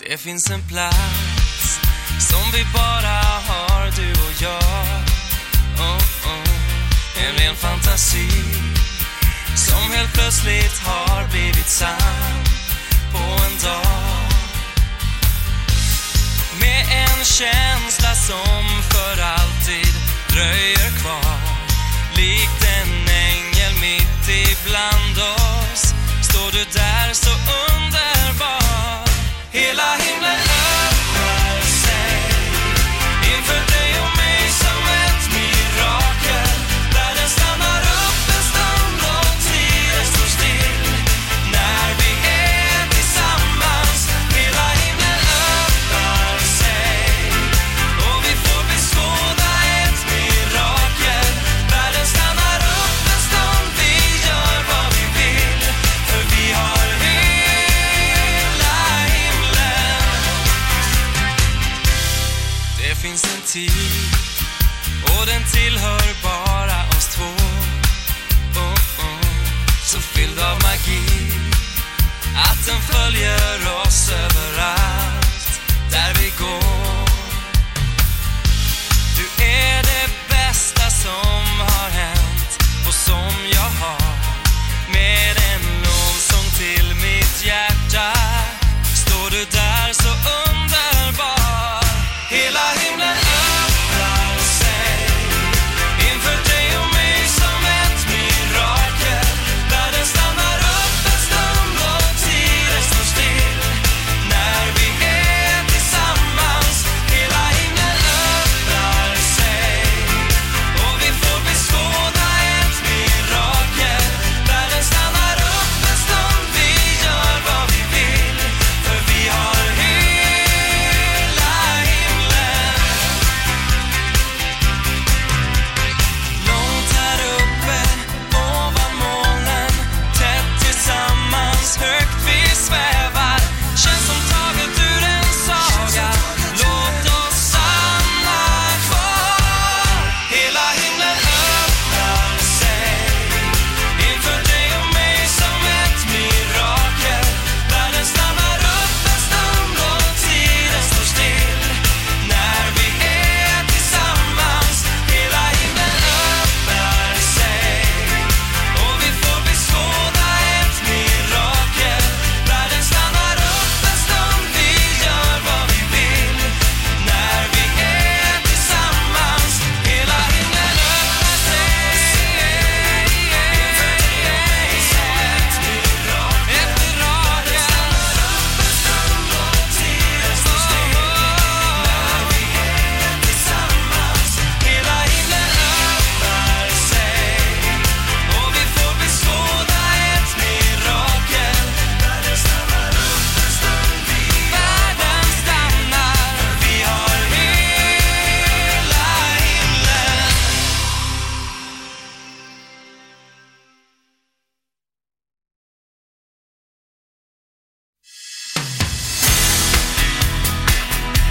Det finns en plats som vi bara har du och jag. Oh, oh. En ren fantasi som helt plötsligt har blivit sann på en dag. Med en känsla som för alltid dröjer kvar. him tid. Och den tillhör bara oss två. Oh, oh. Så fylld av magi att den följer oss överallt där vi går.